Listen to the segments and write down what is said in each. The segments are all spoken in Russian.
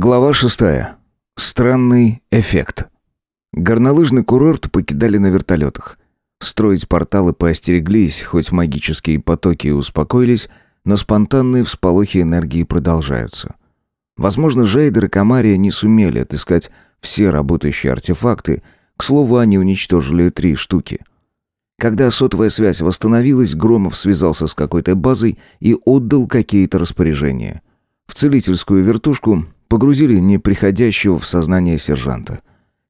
Глава шестая. Странный эффект. Горнолыжный курорт покидали на вертолетах. Строить порталы поостереглись, хоть магические потоки и успокоились, но спонтанные всполохи энергии продолжаются. Возможно, Жейдер и Камария не сумели отыскать все работающие артефакты, к слову, они уничтожили три штуки. Когда сотовая связь восстановилась, Громов связался с какой-то базой и отдал какие-то распоряжения. В целительскую вертушку Погрузили неприходящего в сознание сержанта.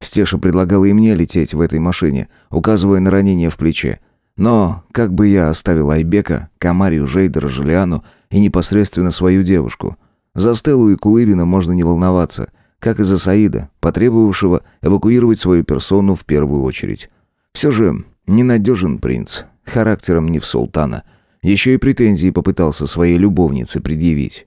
Стеша предлагала и мне лететь в этой машине, указывая на ранение в плече. Но, как бы я оставил Айбека, Камарию, Жейдера, Жулиану и непосредственно свою девушку. За Стеллу и Кулыбина можно не волноваться, как и за Саида, потребовавшего эвакуировать свою персону в первую очередь. Все же ненадежен принц, характером не в султана. Еще и претензии попытался своей любовнице предъявить.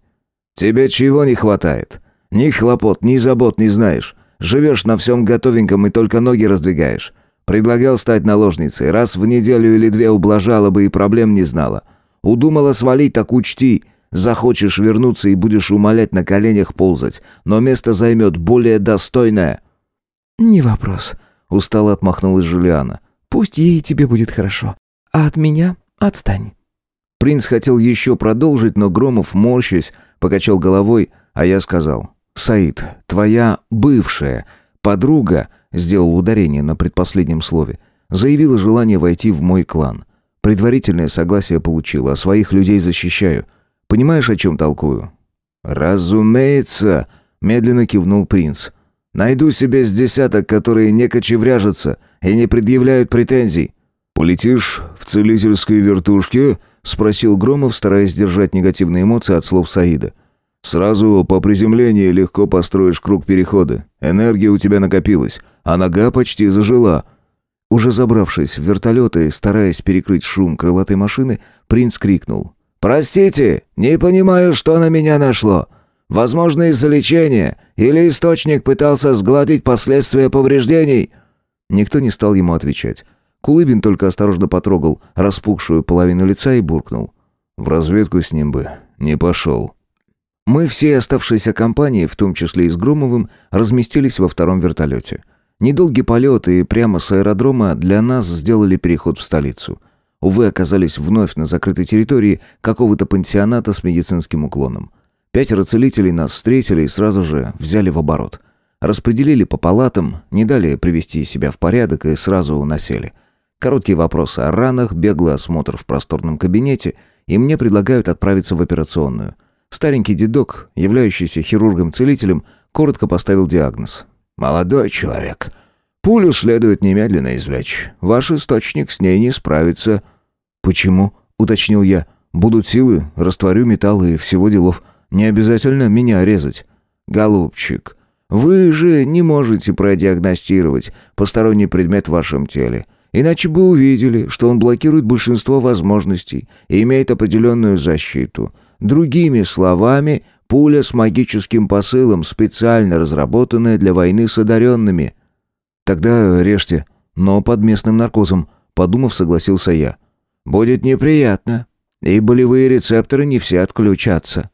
«Тебе чего не хватает?» Ни хлопот, ни забот не знаешь. Живешь на всем готовеньком и только ноги раздвигаешь. Предлагал стать наложницей. Раз в неделю или две ублажала бы и проблем не знала. Удумала свалить, так учти. Захочешь вернуться и будешь умолять на коленях ползать. Но место займет более достойное». «Не вопрос», — устало отмахнулась Жулиана. «Пусть ей и тебе будет хорошо. А от меня отстань». Принц хотел еще продолжить, но Громов, морщась, покачал головой, а я сказал. Саид, твоя бывшая подруга, сделал ударение на предпоследнем слове, заявила желание войти в мой клан. Предварительное согласие получила, а своих людей защищаю. Понимаешь, о чем толкую? Разумеется, медленно кивнул принц. Найду себе с десяток, которые не кочевряжутся и не предъявляют претензий. Полетишь в целительской вертушке? спросил Громов, стараясь держать негативные эмоции от слов Саида. Сразу по приземлении легко построишь круг перехода. Энергия у тебя накопилась, а нога почти зажила. Уже забравшись в вертолет и стараясь перекрыть шум крылатой машины, принц крикнул. «Простите, не понимаю, что на меня нашло. Возможно, из-за лечения, или источник пытался сгладить последствия повреждений?» Никто не стал ему отвечать. Кулыбин только осторожно потрогал распухшую половину лица и буркнул. «В разведку с ним бы не пошел». Мы всей оставшейся компанией, в том числе и с Громовым, разместились во втором вертолете. Недолгий полет и прямо с аэродрома для нас сделали переход в столицу. Увы, оказались вновь на закрытой территории какого-то пансионата с медицинским уклоном. Пятеро целителей нас встретили и сразу же взяли в оборот. Распределили по палатам, не дали привести себя в порядок и сразу уносили. Короткие вопросы о ранах, беглый осмотр в просторном кабинете, и мне предлагают отправиться в операционную – Старенький дедок, являющийся хирургом-целителем, коротко поставил диагноз. «Молодой человек. Пулю следует немедленно извлечь. Ваш источник с ней не справится». «Почему?» — уточнил я. «Будут силы, растворю металл и всего делов. Не обязательно меня резать». «Голубчик, вы же не можете продиагностировать посторонний предмет в вашем теле. Иначе бы увидели, что он блокирует большинство возможностей и имеет определенную защиту. Другими словами, пуля с магическим посылом, специально разработанная для войны с одаренными. «Тогда режьте, но под местным наркозом», — подумав, согласился я. «Будет неприятно, и болевые рецепторы не все отключатся.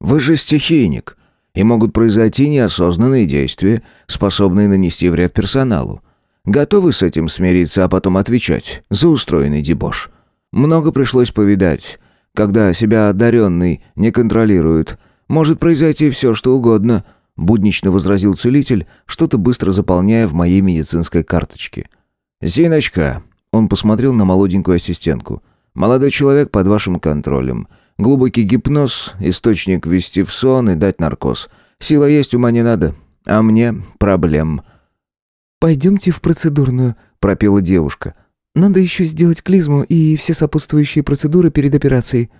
Вы же стихийник, и могут произойти неосознанные действия, способные нанести вред персоналу. Готовы с этим смириться, а потом отвечать за устроенный дебош? Много пришлось повидать» когда себя одаренный не контролирует. Может произойти все, что угодно», — буднично возразил целитель, что-то быстро заполняя в моей медицинской карточке. «Зиночка», — он посмотрел на молоденькую ассистентку, — «молодой человек под вашим контролем. Глубокий гипноз, источник ввести в сон и дать наркоз. Сила есть, ума не надо. А мне проблем». «Пойдемте в процедурную», — пропела девушка. Надо еще сделать клизму и все сопутствующие процедуры перед операцией».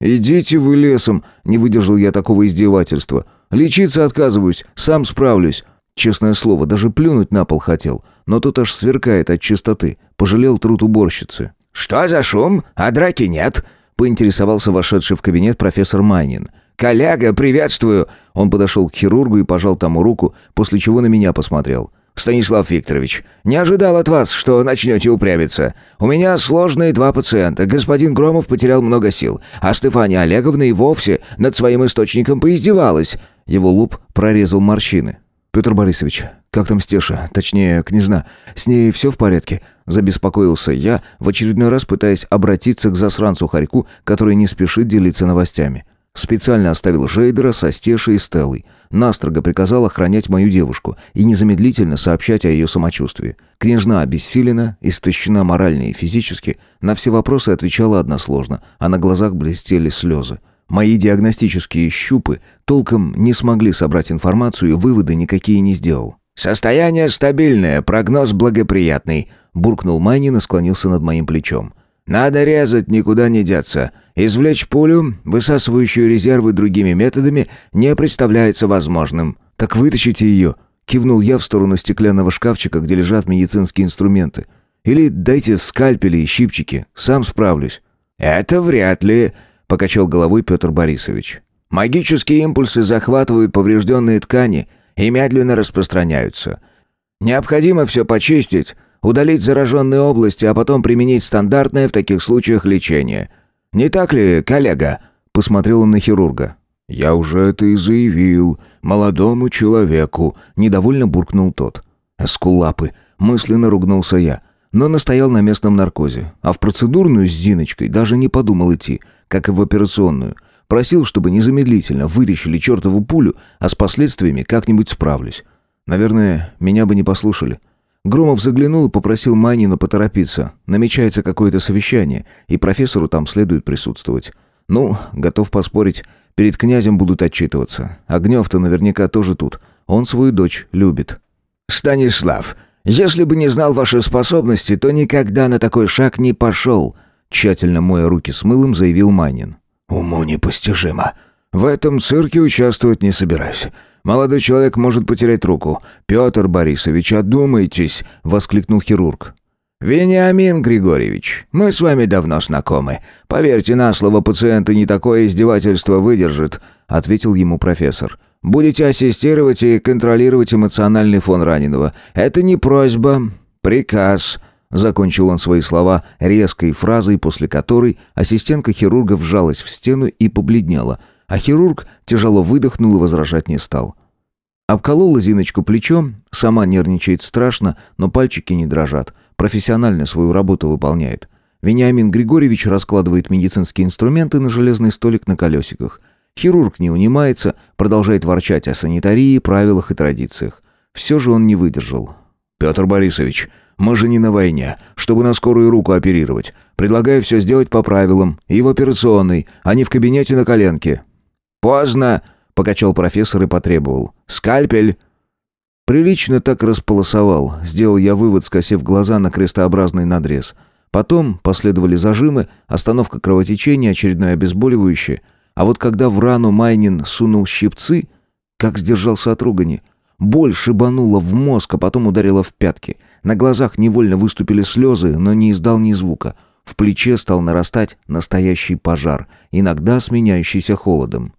«Идите вы лесом!» — не выдержал я такого издевательства. «Лечиться отказываюсь, сам справлюсь». Честное слово, даже плюнуть на пол хотел, но тут аж сверкает от чистоты. Пожалел труд уборщицы. «Что за шум? А драки нет?» — поинтересовался вошедший в кабинет профессор Майнин. «Коллега, приветствую!» Он подошел к хирургу и пожал тому руку, после чего на меня посмотрел. «Станислав Викторович, не ожидал от вас, что начнете упрямиться. У меня сложные два пациента. Господин Громов потерял много сил, а Стефания Олеговна и вовсе над своим источником поиздевалась». Его лоб прорезал морщины. «Петр Борисович, как там Стеша? Точнее, княжна. С ней все в порядке?» Забеспокоился я, в очередной раз пытаясь обратиться к засранцу Харьку, который не спешит делиться новостями. Специально оставил Жейдера со Стешей и Стеллой. Настрого приказал охранять мою девушку и незамедлительно сообщать о ее самочувствии. Княжна обессилена, истощена морально и физически, на все вопросы отвечала односложно, а на глазах блестели слезы. Мои диагностические щупы толком не смогли собрать информацию и выводы никакие не сделал. «Состояние стабильное, прогноз благоприятный», — буркнул Майнин и склонился над моим плечом. «Надо резать, никуда не деться. Извлечь пулю, высасывающую резервы другими методами, не представляется возможным». «Так вытащите ее», — кивнул я в сторону стеклянного шкафчика, где лежат медицинские инструменты. «Или дайте скальпели и щипчики, сам справлюсь». «Это вряд ли», — покачал головой Петр Борисович. «Магические импульсы захватывают поврежденные ткани и медленно распространяются. Необходимо все почистить, удалить зараженные области, а потом применить стандартное в таких случаях лечение. Не так ли, коллега?» — посмотрел он на хирурга. «Я уже это и заявил. Молодому человеку», — недовольно буркнул тот. «Эскулапы!» — мысленно ругнулся я. Но настоял на местном наркозе. А в процедурную с Зиночкой даже не подумал идти, как и в операционную. Просил, чтобы незамедлительно вытащили чертову пулю, а с последствиями как-нибудь справлюсь. Наверное, меня бы не послушали. Громов заглянул и попросил Манина поторопиться. Намечается какое-то совещание, и профессору там следует присутствовать. Ну, готов поспорить, перед князем будут отчитываться. Огнев-то наверняка тоже тут. Он свою дочь любит. «Станислав, если бы не знал ваши способности, то никогда на такой шаг не пошел», тщательно моя руки с мылом, заявил Манин. «Уму непостижимо. В этом цирке участвовать не собираюсь. Молодой человек может потерять руку. Петр Борисович, одумайтесь!» — воскликнул хирург. «Вениамин Григорьевич, мы с вами давно знакомы. Поверьте на слово, пациента не такое издевательство выдержит», — ответил ему профессор. «Будете ассистировать и контролировать эмоциональный фон раненого. Это не просьба, приказ». Закончил он свои слова резкой фразой, после которой ассистентка хирурга вжалась в стену и побледнела — а хирург тяжело выдохнул и возражать не стал. Обколола Зиночку плечом, сама нервничает страшно, но пальчики не дрожат. Профессионально свою работу выполняет. Вениамин Григорьевич раскладывает медицинские инструменты на железный столик на колесиках. Хирург не унимается, продолжает ворчать о санитарии, правилах и традициях. Все же он не выдержал. «Петр Борисович, мы же не на войне, чтобы на скорую руку оперировать. Предлагаю все сделать по правилам, и в операционной, а не в кабинете на коленке». «Поздно!» — покачал профессор и потребовал. «Скальпель!» Прилично так располосовал, сделал я вывод, скосив глаза на крестообразный надрез. Потом последовали зажимы, остановка кровотечения, очередное обезболивающее. А вот когда в рану Майнин сунул щипцы, как сдержался от ругани. Боль шибанула в мозг, а потом ударила в пятки. На глазах невольно выступили слезы, но не издал ни звука. В плече стал нарастать настоящий пожар, иногда сменяющийся холодом.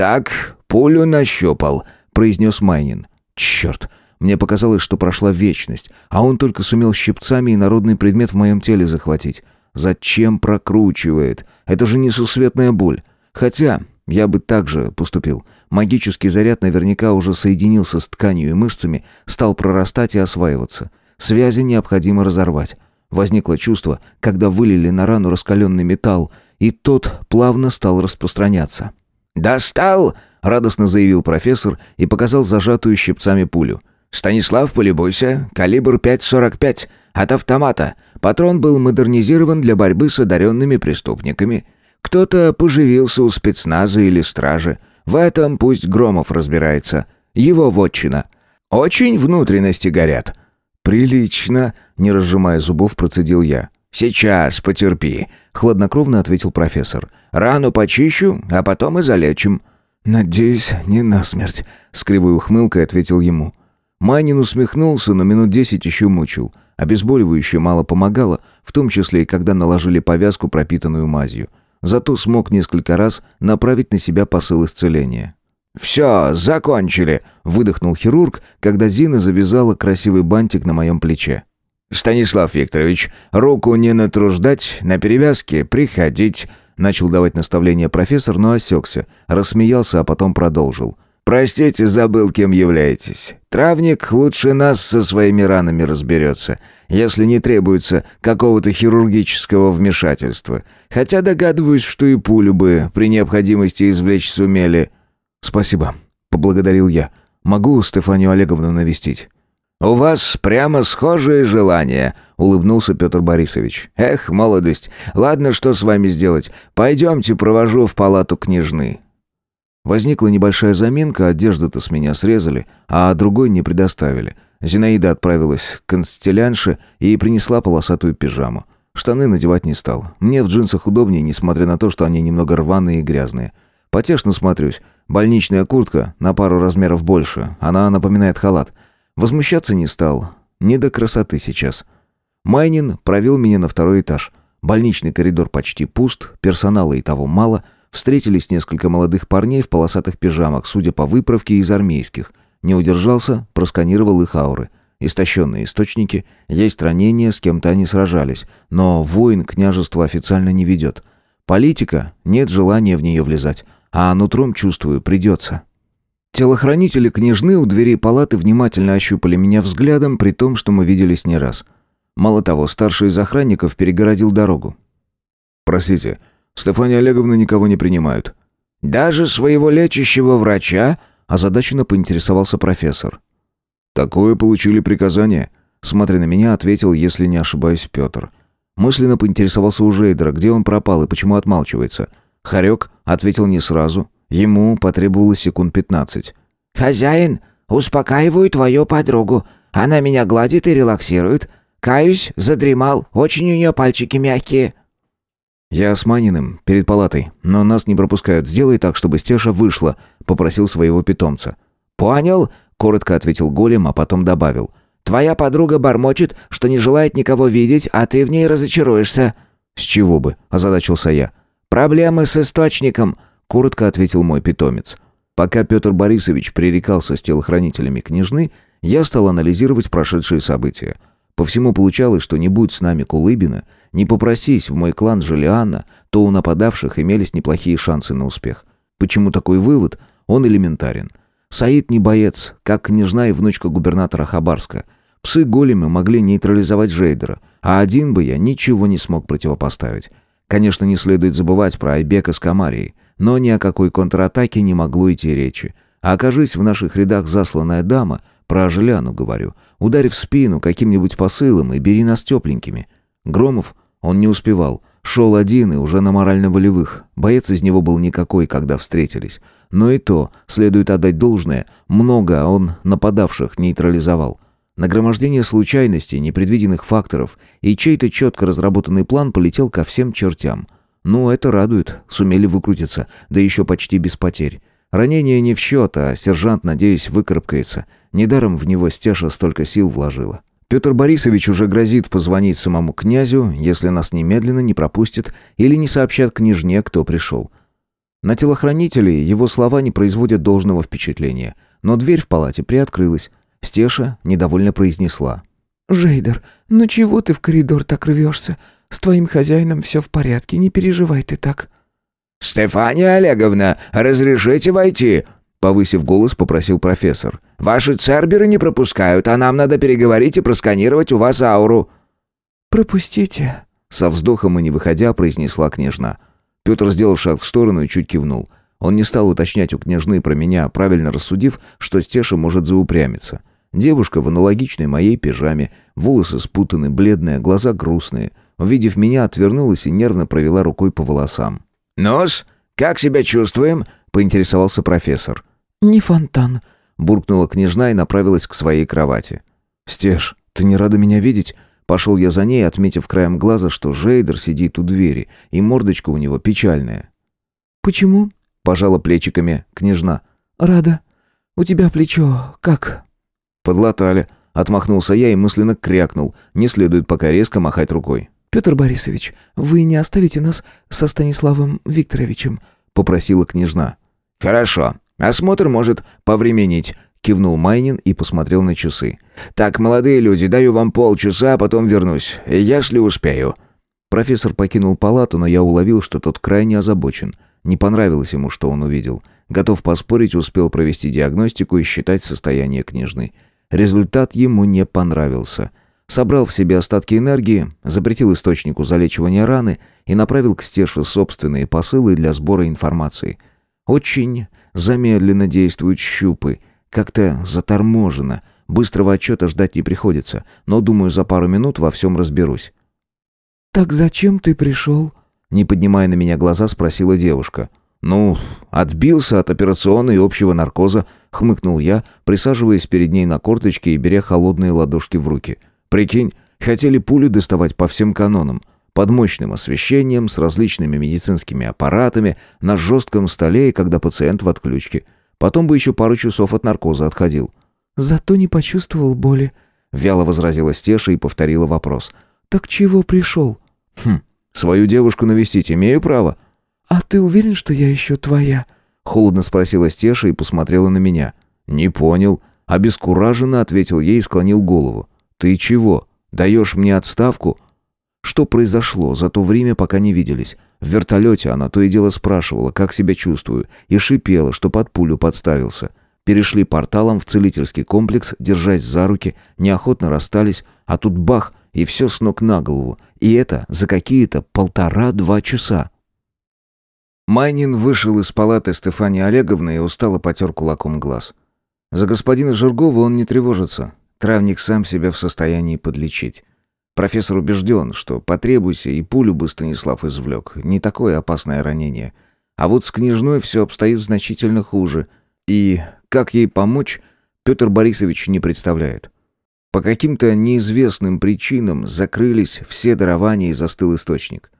«Так, пулю нащупал», — произнес Майнин. «Черт!» Мне показалось, что прошла вечность, а он только сумел щипцами и народный предмет в моем теле захватить. Зачем прокручивает? Это же несусветная боль. Хотя, я бы так же поступил. Магический заряд наверняка уже соединился с тканью и мышцами, стал прорастать и осваиваться. Связи необходимо разорвать. Возникло чувство, когда вылили на рану раскаленный металл, и тот плавно стал распространяться. «Достал!» — радостно заявил профессор и показал зажатую щипцами пулю. «Станислав, полюбуйся, калибр 5,45, от автомата. Патрон был модернизирован для борьбы с одаренными преступниками. Кто-то поживился у спецназа или стражи. В этом пусть Громов разбирается. Его вотчина. Очень внутренности горят». «Прилично», — не разжимая зубов, процедил я. «Сейчас, потерпи», — хладнокровно ответил профессор. «Рану почищу, а потом и залечим». «Надеюсь, не насмерть», — с кривой ухмылкой ответил ему. Майнин усмехнулся, но минут десять еще мучил. Обезболивающее мало помогало, в том числе и когда наложили повязку, пропитанную мазью. Зато смог несколько раз направить на себя посыл исцеления. «Все, закончили», — выдохнул хирург, когда Зина завязала красивый бантик на моем плече. «Станислав Викторович, руку не натруждать, на перевязке приходить», начал давать наставление профессор, но осекся, рассмеялся, а потом продолжил. Простите, забыл, кем являетесь. Травник лучше нас со своими ранами разберется, если не требуется какого-то хирургического вмешательства. Хотя догадываюсь, что и пулю бы при необходимости извлечь сумели». «Спасибо», — поблагодарил я. «Могу Стефанию Олеговну навестить?» «У вас прямо схожие желания», — улыбнулся Петр Борисович. «Эх, молодость! Ладно, что с вами сделать? Пойдемте, провожу в палату княжны». Возникла небольшая заминка, одежду-то с меня срезали, а другой не предоставили. Зинаида отправилась к констелянше и принесла полосатую пижаму. Штаны надевать не стал. Мне в джинсах удобнее, несмотря на то, что они немного рваные и грязные. Потешно смотрюсь. Больничная куртка на пару размеров больше. Она напоминает халат. Возмущаться не стал. Не до красоты сейчас. Майнин провел меня на второй этаж. Больничный коридор почти пуст, персонала и того мало. Встретились несколько молодых парней в полосатых пижамах, судя по выправке из армейских. Не удержался, просканировал их ауры. Истощенные источники, есть ранения, с кем-то они сражались, но воин княжество официально не ведет. Политика, нет желания в нее влезать, а нутром чувствую, придется. Телохранители княжны у двери палаты внимательно ощупали меня взглядом, при том, что мы виделись не раз. Мало того, старший из охранников перегородил дорогу. «Простите, Стефания Олеговна никого не принимают». «Даже своего лечащего врача?» озадаченно поинтересовался профессор. «Такое получили приказание», — смотря на меня, ответил, если не ошибаюсь, Петр. Мысленно поинтересовался у Жейдера, где он пропал и почему отмалчивается. Харек ответил не сразу, Ему потребовалось секунд пятнадцать. «Хозяин, успокаиваю твою подругу. Она меня гладит и релаксирует. Каюсь, задремал, очень у нее пальчики мягкие». «Я с Маниным, перед палатой, но нас не пропускают. Сделай так, чтобы Стеша вышла», — попросил своего питомца. «Понял», — коротко ответил голем, а потом добавил. «Твоя подруга бормочет, что не желает никого видеть, а ты в ней разочаруешься». «С чего бы?» — озадачился я. «Проблемы с источником», коротко ответил мой питомец. Пока Петр Борисович пререкался с телохранителями княжны, я стал анализировать прошедшие события. По всему получалось, что не будь с нами Кулыбина, не попросись в мой клан Желианна, то у нападавших имелись неплохие шансы на успех. Почему такой вывод? Он элементарен. Саид не боец, как княжна и внучка губернатора Хабарска. Псы-големы могли нейтрализовать Жейдера, а один бы я ничего не смог противопоставить. Конечно, не следует забывать про Айбека с Камарией. Но ни о какой контратаке не могло идти речи. А окажись в наших рядах засланная дама, про Желяну говорю, ударь в спину каким-нибудь посылом и бери нас тепленькими. Громов он не успевал. Шел один и уже на морально-волевых. Боец из него был никакой, когда встретились. Но и то, следует отдать должное, много он нападавших нейтрализовал. Нагромождение случайностей, непредвиденных факторов и чей-то четко разработанный план полетел ко всем чертям – ну, это радует, сумели выкрутиться, да еще почти без потерь. Ранение не в счет, а сержант, надеюсь, выкарабкается. Недаром в него стяжа столько сил вложила. Петр Борисович уже грозит позвонить самому князю, если нас немедленно не пропустят или не сообщат княжне, кто пришел. На телохранителей его слова не производят должного впечатления, но дверь в палате приоткрылась. Стеша недовольно произнесла. «Жейдер, ну чего ты в коридор так рвешься? С твоим хозяином все в порядке, не переживай ты так». «Стефания Олеговна, разрешите войти?» Повысив голос, попросил профессор. «Ваши церберы не пропускают, а нам надо переговорить и просканировать у вас ауру». «Пропустите», — со вздохом и не выходя, произнесла княжна. Петр сделал шаг в сторону и чуть кивнул. Он не стал уточнять у княжны про меня, правильно рассудив, что Стеша может заупрямиться. Девушка в аналогичной моей пижаме, волосы спутаны, бледные, глаза грустные — Увидев меня, отвернулась и нервно провела рукой по волосам. «Нос, как себя чувствуем?» — поинтересовался профессор. «Не фонтан», — буркнула княжна и направилась к своей кровати. «Стеж, ты не рада меня видеть?» Пошел я за ней, отметив краем глаза, что Жейдер сидит у двери, и мордочка у него печальная. «Почему?» — пожала плечиками княжна. «Рада. У тебя плечо как?» «Подлатали», — отмахнулся я и мысленно крякнул. Не следует пока резко махать рукой. «Петр Борисович, вы не оставите нас со Станиславом Викторовичем?» — попросила княжна. «Хорошо. Осмотр может повременить», — кивнул Майнин и посмотрел на часы. «Так, молодые люди, даю вам полчаса, а потом вернусь, если успею». Профессор покинул палату, но я уловил, что тот крайне озабочен. Не понравилось ему, что он увидел. Готов поспорить, успел провести диагностику и считать состояние княжны. Результат ему не понравился. Собрал в себе остатки энергии, запретил источнику залечивания раны и направил к Стеше собственные посылы для сбора информации. Очень замедленно действуют щупы, как-то заторможено. Быстрого отчета ждать не приходится, но, думаю, за пару минут во всем разберусь. «Так зачем ты пришел?» Не поднимая на меня глаза, спросила девушка. «Ну, отбился от операционной и общего наркоза», — хмыкнул я, присаживаясь перед ней на корточке и беря холодные ладошки в руки — Прикинь, хотели пулю доставать по всем канонам. Под мощным освещением, с различными медицинскими аппаратами, на жестком столе и когда пациент в отключке. Потом бы еще пару часов от наркоза отходил. «Зато не почувствовал боли», — вяло возразила Стеша и повторила вопрос. «Так чего пришел?» «Хм, свою девушку навестить имею право?» «А ты уверен, что я еще твоя?» — холодно спросила Стеша и посмотрела на меня. «Не понял». Обескураженно ответил ей и склонил голову. «Ты чего? Даешь мне отставку?» Что произошло за то время, пока не виделись? В вертолете она то и дело спрашивала, как себя чувствую, и шипела, что под пулю подставился. Перешли порталом в целительский комплекс, держась за руки, неохотно расстались, а тут бах, и все с ног на голову. И это за какие-то полтора-два часа. Майнин вышел из палаты Стефании Олеговны и устало потер кулаком глаз. За господина Жиргова он не тревожится. Травник сам себя в состоянии подлечить. Профессор убежден, что потребуйся, и пулю бы Станислав извлек. Не такое опасное ранение. А вот с княжной все обстоит значительно хуже. И как ей помочь, Петр Борисович не представляет. По каким-то неизвестным причинам закрылись все дарования и застыл источник.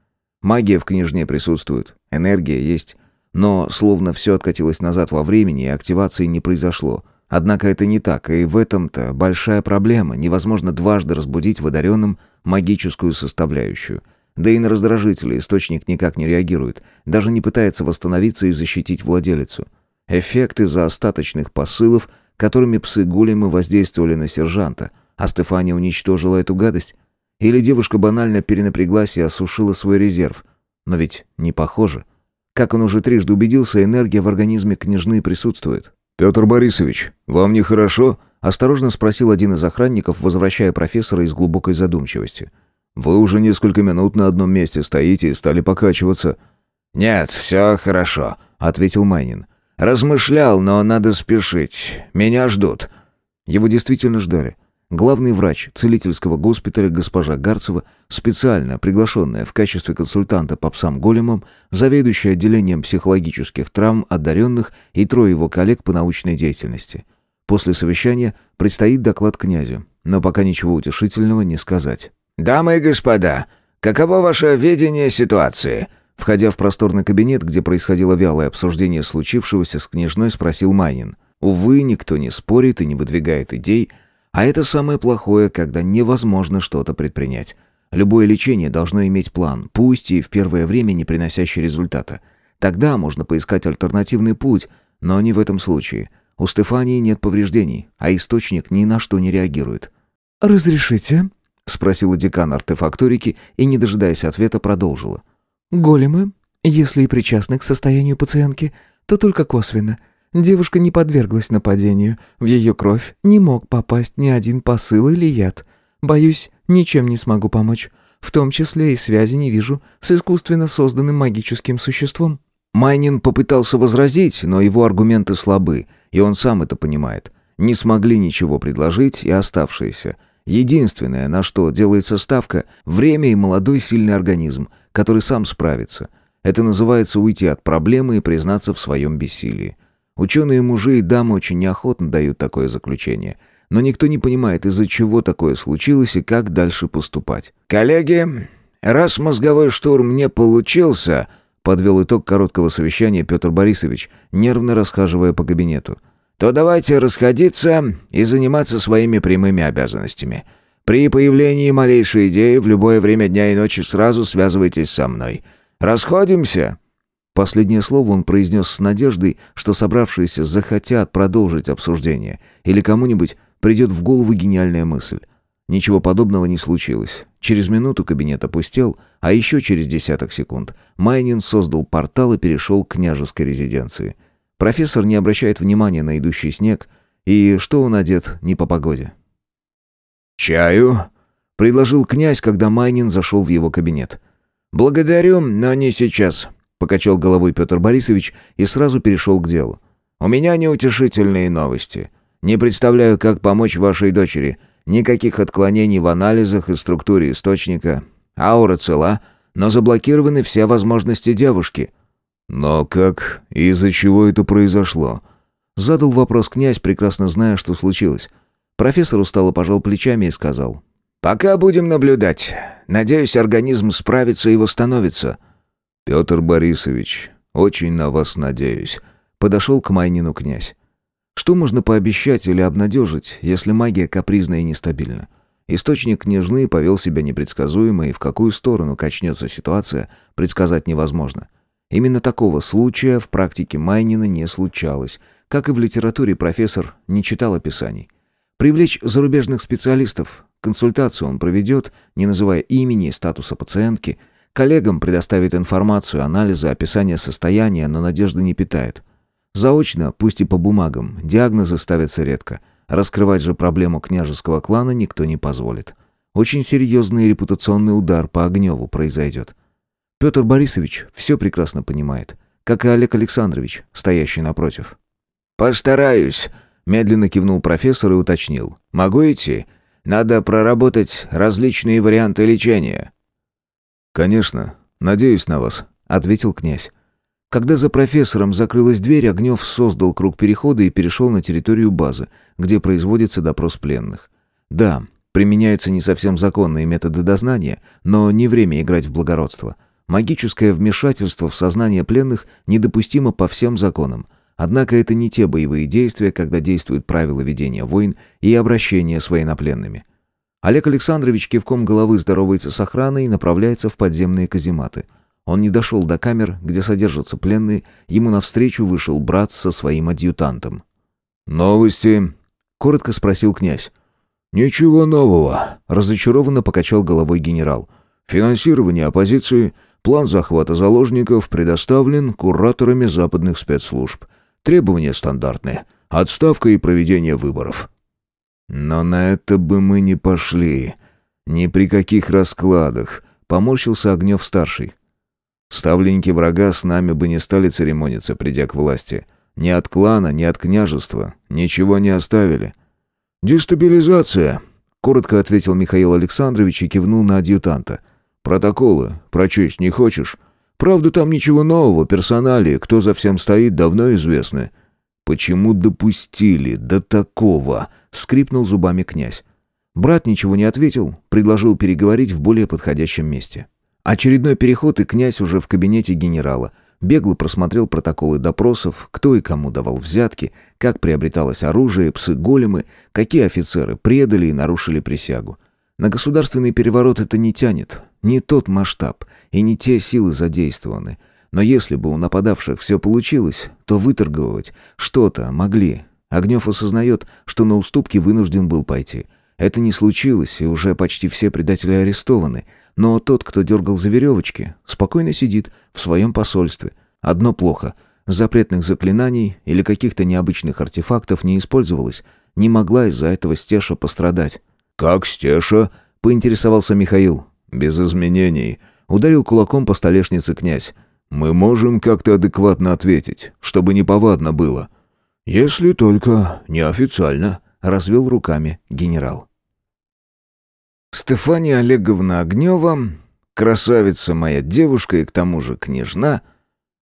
Магия в княжне присутствует, энергия есть, но словно все откатилось назад во времени, и активации не произошло. Однако это не так, и в этом-то большая проблема. Невозможно дважды разбудить в одаренном магическую составляющую. Да и на раздражители источник никак не реагирует, даже не пытается восстановиться и защитить владелицу. Эффект из-за остаточных посылов, которыми псы-големы воздействовали на сержанта, а Стефания уничтожила эту гадость. Или девушка банально перенапряглась и осушила свой резерв. Но ведь не похоже. Как он уже трижды убедился, энергия в организме княжны присутствует. «Петр Борисович, вам нехорошо?» — осторожно спросил один из охранников, возвращая профессора из глубокой задумчивости. «Вы уже несколько минут на одном месте стоите и стали покачиваться». «Нет, все хорошо», — ответил Майнин. «Размышлял, но надо спешить. Меня ждут». Его действительно ждали. Главный врач целительского госпиталя госпожа Гарцева, специально приглашенная в качестве консультанта по псам-големам, заведующая отделением психологических травм одаренных и трое его коллег по научной деятельности. После совещания предстоит доклад князю, но пока ничего утешительного не сказать. «Дамы и господа, каково ваше видение ситуации?» Входя в просторный кабинет, где происходило вялое обсуждение случившегося с княжной, спросил Майнин. Увы, никто не спорит и не выдвигает идей, а это самое плохое, когда невозможно что-то предпринять. Любое лечение должно иметь план, пусть и в первое время не приносящий результата. Тогда можно поискать альтернативный путь, но не в этом случае. У Стефании нет повреждений, а источник ни на что не реагирует. «Разрешите?» — спросила декан артефакторики и, не дожидаясь ответа, продолжила. «Големы, если и причастны к состоянию пациентки, то только косвенно — Девушка не подверглась нападению. В ее кровь не мог попасть ни один посыл или яд. Боюсь, ничем не смогу помочь. В том числе и связи не вижу с искусственно созданным магическим существом». Майнин попытался возразить, но его аргументы слабы, и он сам это понимает. Не смогли ничего предложить и оставшиеся. Единственное, на что делается ставка – время и молодой сильный организм, который сам справится. Это называется уйти от проблемы и признаться в своем бессилии. Ученые мужи и дамы очень неохотно дают такое заключение. Но никто не понимает, из-за чего такое случилось и как дальше поступать. «Коллеги, раз мозговой штурм не получился...» Подвел итог короткого совещания Петр Борисович, нервно расхаживая по кабинету. «То давайте расходиться и заниматься своими прямыми обязанностями. При появлении малейшей идеи в любое время дня и ночи сразу связывайтесь со мной. Расходимся?» Последнее слово он произнес с надеждой, что собравшиеся захотят продолжить обсуждение, или кому-нибудь придет в голову гениальная мысль. Ничего подобного не случилось. Через минуту кабинет опустел, а еще через десяток секунд Майнин создал портал и перешел к княжеской резиденции. Профессор не обращает внимания на идущий снег и что он одет не по погоде. «Чаю?» — предложил князь, когда Майнин зашел в его кабинет. «Благодарю, но не сейчас», — покачал головой Петр Борисович и сразу перешел к делу. «У меня неутешительные новости. Не представляю, как помочь вашей дочери. Никаких отклонений в анализах и структуре источника. Аура цела, но заблокированы все возможности девушки». «Но как и из-за чего это произошло?» Задал вопрос князь, прекрасно зная, что случилось. Профессор устало пожал плечами и сказал. «Пока будем наблюдать. Надеюсь, организм справится и восстановится». «Петр Борисович, очень на вас надеюсь», — подошел к Майнину князь. «Что можно пообещать или обнадежить, если магия капризна и нестабильна?» Источник княжны повел себя непредсказуемо, и в какую сторону качнется ситуация, предсказать невозможно. Именно такого случая в практике Майнина не случалось, как и в литературе профессор не читал описаний. Привлечь зарубежных специалистов, консультацию он проведет, не называя имени и статуса пациентки, коллегам предоставит информацию, анализы, описание состояния, но надежды не питает. Заочно, пусть и по бумагам, диагнозы ставятся редко – Раскрывать же проблему княжеского клана никто не позволит. Очень серьезный репутационный удар по Огневу произойдет. Петр Борисович все прекрасно понимает, как и Олег Александрович, стоящий напротив. «Постараюсь», — медленно кивнул профессор и уточнил. «Могу идти? Надо проработать различные варианты лечения». «Конечно. Надеюсь на вас», — ответил князь. Когда за профессором закрылась дверь, Огнев создал круг перехода и перешел на территорию базы, где производится допрос пленных. Да, применяются не совсем законные методы дознания, но не время играть в благородство. Магическое вмешательство в сознание пленных недопустимо по всем законам. Однако это не те боевые действия, когда действуют правила ведения войн и обращения с военнопленными. Олег Александрович кивком головы здоровается с охраной и направляется в подземные казематы – он не дошел до камер, где содержатся пленные, ему навстречу вышел брат со своим адъютантом. «Новости?» — коротко спросил князь. «Ничего нового», — разочарованно покачал головой генерал. «Финансирование оппозиции, план захвата заложников предоставлен кураторами западных спецслужб. Требования стандартные. Отставка и проведение выборов». «Но на это бы мы не пошли. Ни при каких раскладах», — поморщился Огнев-старший. Ставленники врага с нами бы не стали церемониться, придя к власти. Ни от клана, ни от княжества. Ничего не оставили. «Дестабилизация», — коротко ответил Михаил Александрович и кивнул на адъютанта. «Протоколы прочесть не хочешь? Правда, там ничего нового, персонали, кто за всем стоит, давно известны». «Почему допустили до такого?» — скрипнул зубами князь. Брат ничего не ответил, предложил переговорить в более подходящем месте. Очередной переход, и князь уже в кабинете генерала. Бегло просмотрел протоколы допросов, кто и кому давал взятки, как приобреталось оружие, псы-големы, какие офицеры предали и нарушили присягу. На государственный переворот это не тянет, не тот масштаб и не те силы задействованы. Но если бы у нападавших все получилось, то выторговывать что-то могли. Огнев осознает, что на уступки вынужден был пойти – это не случилось, и уже почти все предатели арестованы. Но тот, кто дергал за веревочки, спокойно сидит в своем посольстве. Одно плохо. Запретных заклинаний или каких-то необычных артефактов не использовалось. Не могла из-за этого Стеша пострадать. «Как Стеша?» — поинтересовался Михаил. «Без изменений». Ударил кулаком по столешнице князь. «Мы можем как-то адекватно ответить, чтобы неповадно было». «Если только неофициально», — развел руками генерал. Стефания Олеговна Огнева, красавица моя девушка и к тому же княжна,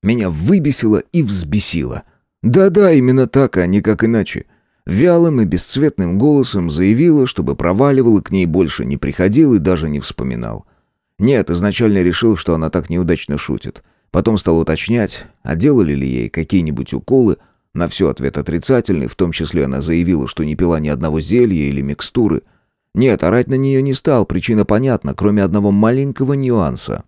меня выбесила и взбесила. Да-да, именно так, а никак иначе. Вялым и бесцветным голосом заявила, чтобы проваливал и к ней больше не приходил и даже не вспоминал. Нет, изначально решил, что она так неудачно шутит. Потом стал уточнять, а делали ли ей какие-нибудь уколы. На все ответ отрицательный, в том числе она заявила, что не пила ни одного зелья или микстуры – нет, орать на нее не стал, причина понятна, кроме одного маленького нюанса.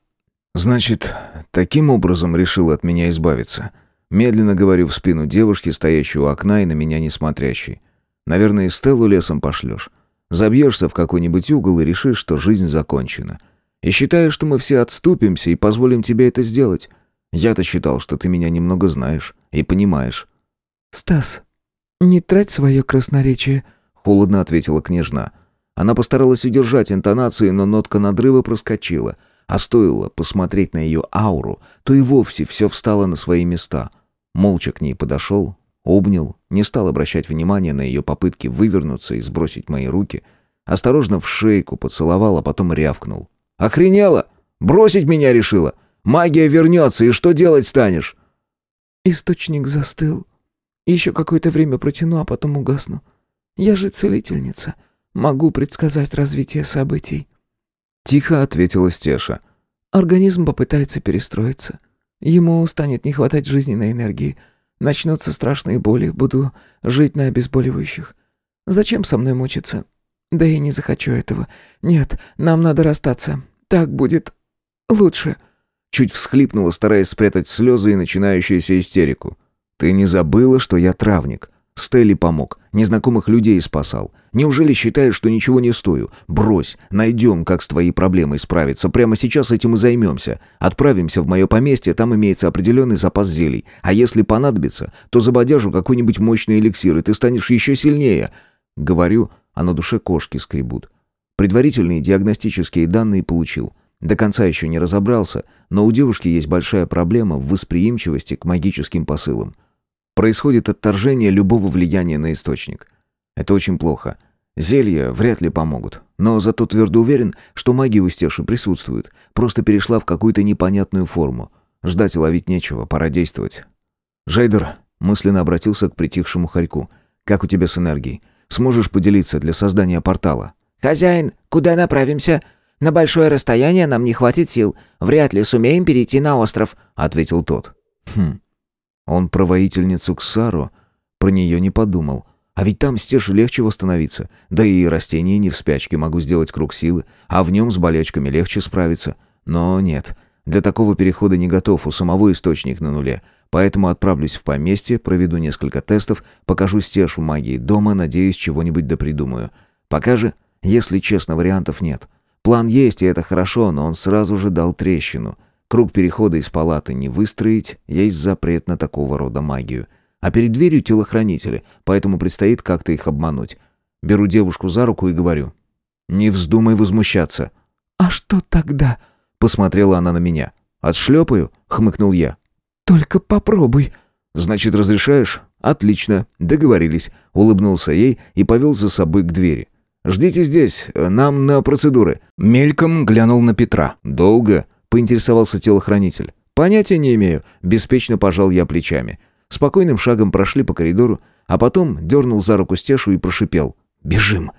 Значит, таким образом решил от меня избавиться. Медленно говорю в спину девушки, стоящей у окна и на меня не смотрящей. Наверное, и Стеллу лесом пошлешь. Забьешься в какой-нибудь угол и решишь, что жизнь закончена. И считаешь, что мы все отступимся и позволим тебе это сделать. Я-то считал, что ты меня немного знаешь и понимаешь. «Стас, не трать свое красноречие», — холодно ответила княжна. Она постаралась удержать интонации, но нотка надрыва проскочила. А стоило посмотреть на ее ауру, то и вовсе все встало на свои места. Молча к ней подошел, обнял, не стал обращать внимания на ее попытки вывернуться и сбросить мои руки. Осторожно в шейку поцеловал, а потом рявкнул. «Охренела! Бросить меня решила! Магия вернется, и что делать станешь?» Источник застыл. Еще какое-то время протяну, а потом угасну. Я же целительница. Могу предсказать развитие событий. Тихо ответила Стеша. Организм попытается перестроиться. Ему станет не хватать жизненной энергии. Начнутся страшные боли, буду жить на обезболивающих. Зачем со мной мучиться? Да я не захочу этого. Нет, нам надо расстаться. Так будет лучше. Чуть всхлипнула, стараясь спрятать слезы и начинающуюся истерику. «Ты не забыла, что я травник? Стелли помог, незнакомых людей спасал. Неужели считаешь, что ничего не стою? Брось, найдем, как с твоей проблемой справиться. Прямо сейчас этим и займемся. Отправимся в мое поместье, там имеется определенный запас зелий. А если понадобится, то забодяжу какой-нибудь мощный эликсир, и ты станешь еще сильнее». Говорю, а на душе кошки скребут. Предварительные диагностические данные получил. До конца еще не разобрался, но у девушки есть большая проблема в восприимчивости к магическим посылам. Происходит отторжение любого влияния на источник. Это очень плохо. Зелья вряд ли помогут. Но зато твердо уверен, что магия у Стеши присутствует. Просто перешла в какую-то непонятную форму. Ждать и ловить нечего, пора действовать. «Жейдер», — мысленно обратился к притихшему хорьку, — «как у тебя с энергией? Сможешь поделиться для создания портала?» «Хозяин, куда направимся?» На большое расстояние нам не хватит сил. Вряд ли сумеем перейти на остров», — ответил тот. «Хм. Он про воительницу Ксару, про нее не подумал. А ведь там стеж легче восстановиться. Да и растения не в спячке, могу сделать круг силы, а в нем с болячками легче справиться. Но нет, для такого перехода не готов, у самого источник на нуле. Поэтому отправлюсь в поместье, проведу несколько тестов, покажу стешу магии дома, надеюсь, чего-нибудь допридумаю. Пока же, если честно, вариантов нет. План есть, и это хорошо, но он сразу же дал трещину. Круг перехода из палаты не выстроить, есть запрет на такого рода магию. А перед дверью телохранители, поэтому предстоит как-то их обмануть. Беру девушку за руку и говорю. «Не вздумай возмущаться». «А что тогда?» — посмотрела она на меня. «Отшлепаю?» — хмыкнул я. «Только попробуй». «Значит, разрешаешь?» «Отлично, договорились», — улыбнулся ей и повел за собой к двери. «Ждите здесь, нам на процедуры». Мельком глянул на Петра. «Долго?» — поинтересовался телохранитель. «Понятия не имею», — беспечно пожал я плечами. Спокойным шагом прошли по коридору, а потом дернул за руку Стешу и прошипел. «Бежим!»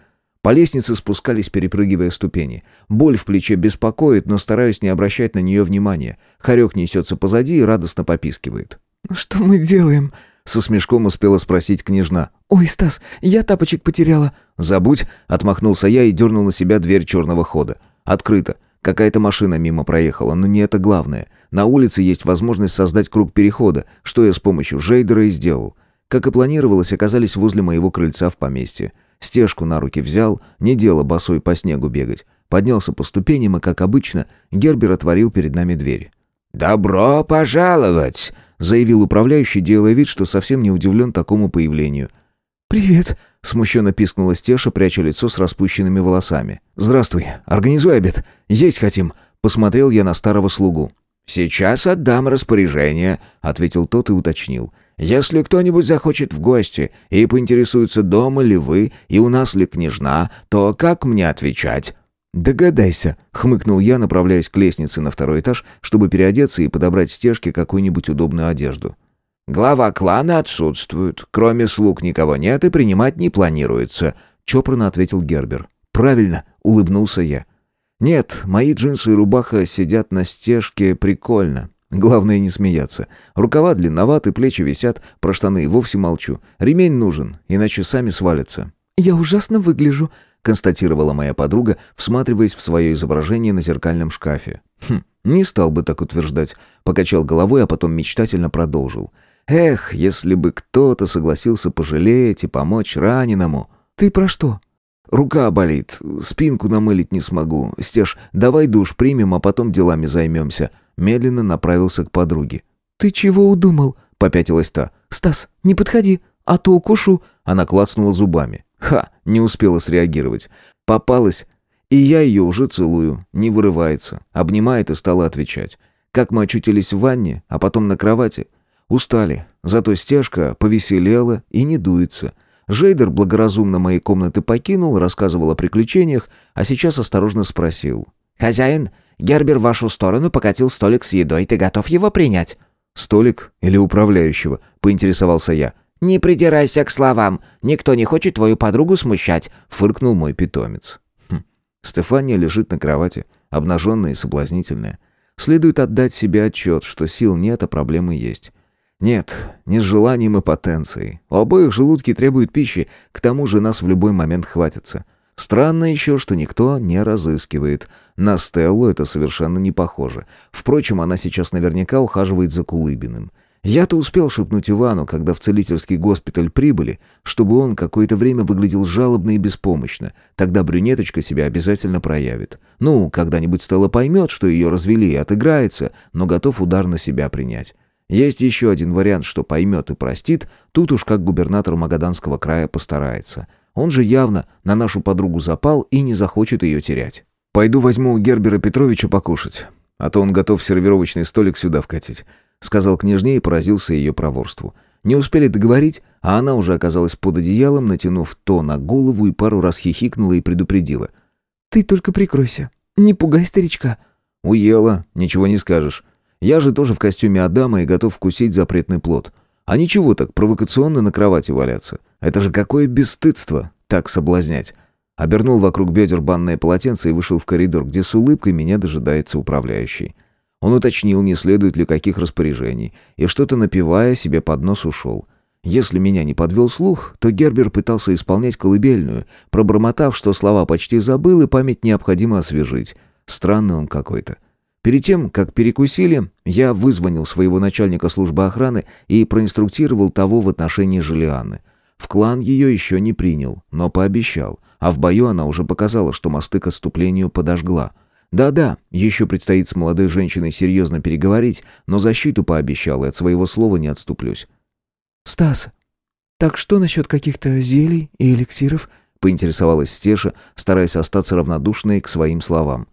По лестнице спускались, перепрыгивая ступени. Боль в плече беспокоит, но стараюсь не обращать на нее внимания. Хорек несется позади и радостно попискивает. «Что мы делаем?» Со смешком успела спросить княжна. «Ой, Стас, я тапочек потеряла». «Забудь», — отмахнулся я и дернул на себя дверь черного хода. «Открыто. Какая-то машина мимо проехала, но не это главное. На улице есть возможность создать круг перехода, что я с помощью Жейдера и сделал. Как и планировалось, оказались возле моего крыльца в поместье. Стежку на руки взял, не дело босой по снегу бегать. Поднялся по ступеням, и, как обычно, Гербер отворил перед нами дверь. «Добро пожаловать!» Заявил управляющий, делая вид, что совсем не удивлен такому появлению. «Привет!» — смущенно пискнула Стеша, пряча лицо с распущенными волосами. «Здравствуй. Организуй обед. Есть хотим!» — посмотрел я на старого слугу. «Сейчас отдам распоряжение», — ответил тот и уточнил. «Если кто-нибудь захочет в гости и поинтересуется, дома ли вы и у нас ли княжна, то как мне отвечать?» «Догадайся», — хмыкнул я, направляясь к лестнице на второй этаж, чтобы переодеться и подобрать стежке какую-нибудь удобную одежду. «Глава клана отсутствует. Кроме слуг никого нет и принимать не планируется», — чопорно ответил Гербер. «Правильно», — улыбнулся я. «Нет, мои джинсы и рубаха сидят на стежке прикольно. Главное не смеяться. Рукава длинноваты, плечи висят, про штаны вовсе молчу. Ремень нужен, иначе сами свалятся». «Я ужасно выгляжу», констатировала моя подруга, всматриваясь в свое изображение на зеркальном шкафе. Хм, не стал бы так утверждать. Покачал головой, а потом мечтательно продолжил. Эх, если бы кто-то согласился пожалеть и помочь раненому. Ты про что? Рука болит, спинку намылить не смогу. Стеж, давай душ примем, а потом делами займемся. Медленно направился к подруге. Ты чего удумал? попятилась та. «Стас, не подходи, а то укушу». Она клацнула зубами. Ха, не успела среагировать. Попалась, и я ее уже целую, не вырывается, обнимает и стала отвечать. Как мы очутились в ванне, а потом на кровати. Устали, зато стежка повеселела и не дуется. Жейдер благоразумно мои комнаты покинул, рассказывал о приключениях, а сейчас осторожно спросил. «Хозяин, Гербер в вашу сторону покатил столик с едой, ты готов его принять?» «Столик или управляющего?» — поинтересовался я. «Не придирайся к словам. Никто не хочет твою подругу смущать», — фыркнул мой питомец. Хм. Стефания лежит на кровати, обнаженная и соблазнительная. Следует отдать себе отчет, что сил нет, а проблемы есть. Нет, не с желанием и потенцией. У обоих желудки требуют пищи, к тому же нас в любой момент хватится. Странно еще, что никто не разыскивает. На Стеллу это совершенно не похоже. Впрочем, она сейчас наверняка ухаживает за Кулыбиным. Я-то успел шепнуть Ивану, когда в целительский госпиталь прибыли, чтобы он какое-то время выглядел жалобно и беспомощно. Тогда брюнеточка себя обязательно проявит. Ну, когда-нибудь Стелла поймет, что ее развели и отыграется, но готов удар на себя принять. Есть еще один вариант, что поймет и простит, тут уж как губернатор Магаданского края постарается. Он же явно на нашу подругу запал и не захочет ее терять. «Пойду возьму у Гербера Петровича покушать, а то он готов сервировочный столик сюда вкатить», сказал княжне и поразился ее проворству. Не успели договорить, а она уже оказалась под одеялом, натянув то на голову и пару раз хихикнула и предупредила. «Ты только прикройся, не пугай старичка». «Уела, ничего не скажешь. Я же тоже в костюме Адама и готов вкусить запретный плод. А ничего так провокационно на кровати валяться. Это же какое бесстыдство так соблазнять. Обернул вокруг бедер банное полотенце и вышел в коридор, где с улыбкой меня дожидается управляющий. Он уточнил, не следует ли каких распоряжений, и что-то напивая себе под нос ушел. Если меня не подвел слух, то Гербер пытался исполнять колыбельную, пробормотав, что слова почти забыл и память необходимо освежить. Странный он какой-то. Перед тем, как перекусили, я вызвонил своего начальника службы охраны и проинструктировал того в отношении Желианы. В клан ее еще не принял, но пообещал. А в бою она уже показала, что мосты к отступлению подожгла. Да-да, еще предстоит с молодой женщиной серьезно переговорить, но защиту пообещал и от своего слова не отступлюсь. «Стас, так что насчет каких-то зелий и эликсиров?» поинтересовалась Стеша, стараясь остаться равнодушной к своим словам.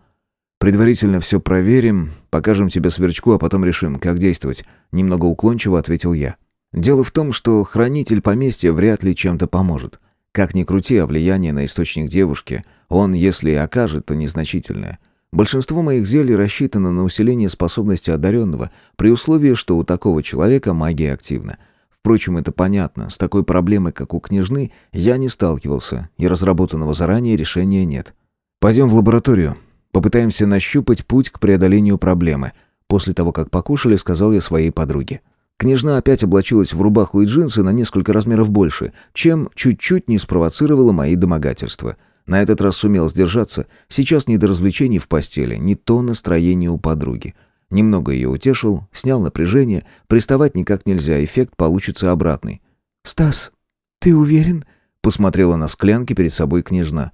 «Предварительно все проверим, покажем тебе сверчку, а потом решим, как действовать», немного уклончиво ответил я. Дело в том, что хранитель поместья вряд ли чем-то поможет. Как ни крути, а влияние на источник девушки он, если и окажет, то незначительное. Большинство моих зелий рассчитано на усиление способности одаренного, при условии, что у такого человека магия активна. Впрочем, это понятно, с такой проблемой, как у княжны, я не сталкивался, и разработанного заранее решения нет. «Пойдем в лабораторию, попытаемся нащупать путь к преодолению проблемы», после того, как покушали, сказал я своей подруге. Княжна опять облачилась в рубаху и джинсы на несколько размеров больше, чем чуть-чуть не спровоцировала мои домогательства. На этот раз сумел сдержаться. Сейчас не до развлечений в постели, не то настроение у подруги. Немного ее утешил, снял напряжение. Приставать никак нельзя, эффект получится обратный. «Стас, ты уверен?» — посмотрела на склянки перед собой княжна.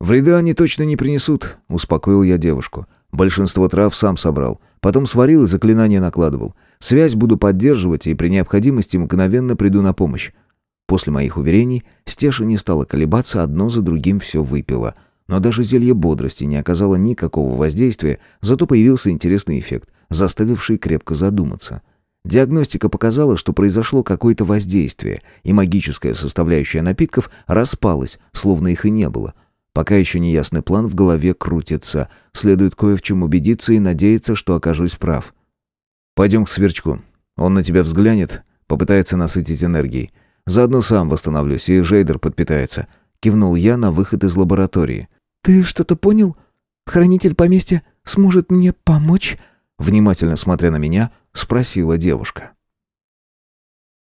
«Вреда они точно не принесут», — успокоил я девушку. «Большинство трав сам собрал. Потом сварил и заклинание накладывал. Связь буду поддерживать и при необходимости мгновенно приду на помощь. После моих уверений Стеша не стала колебаться, одно за другим все выпила. Но даже зелье бодрости не оказало никакого воздействия, зато появился интересный эффект, заставивший крепко задуматься. Диагностика показала, что произошло какое-то воздействие, и магическая составляющая напитков распалась, словно их и не было. Пока еще неясный план в голове крутится. Следует кое в чем убедиться и надеяться, что окажусь прав. Пойдем к сверчку. Он на тебя взглянет, попытается насытить энергией. Заодно сам восстановлюсь, и Жейдер подпитается. Кивнул я на выход из лаборатории. «Ты что-то понял? Хранитель поместья сможет мне помочь?» Внимательно смотря на меня, спросила девушка.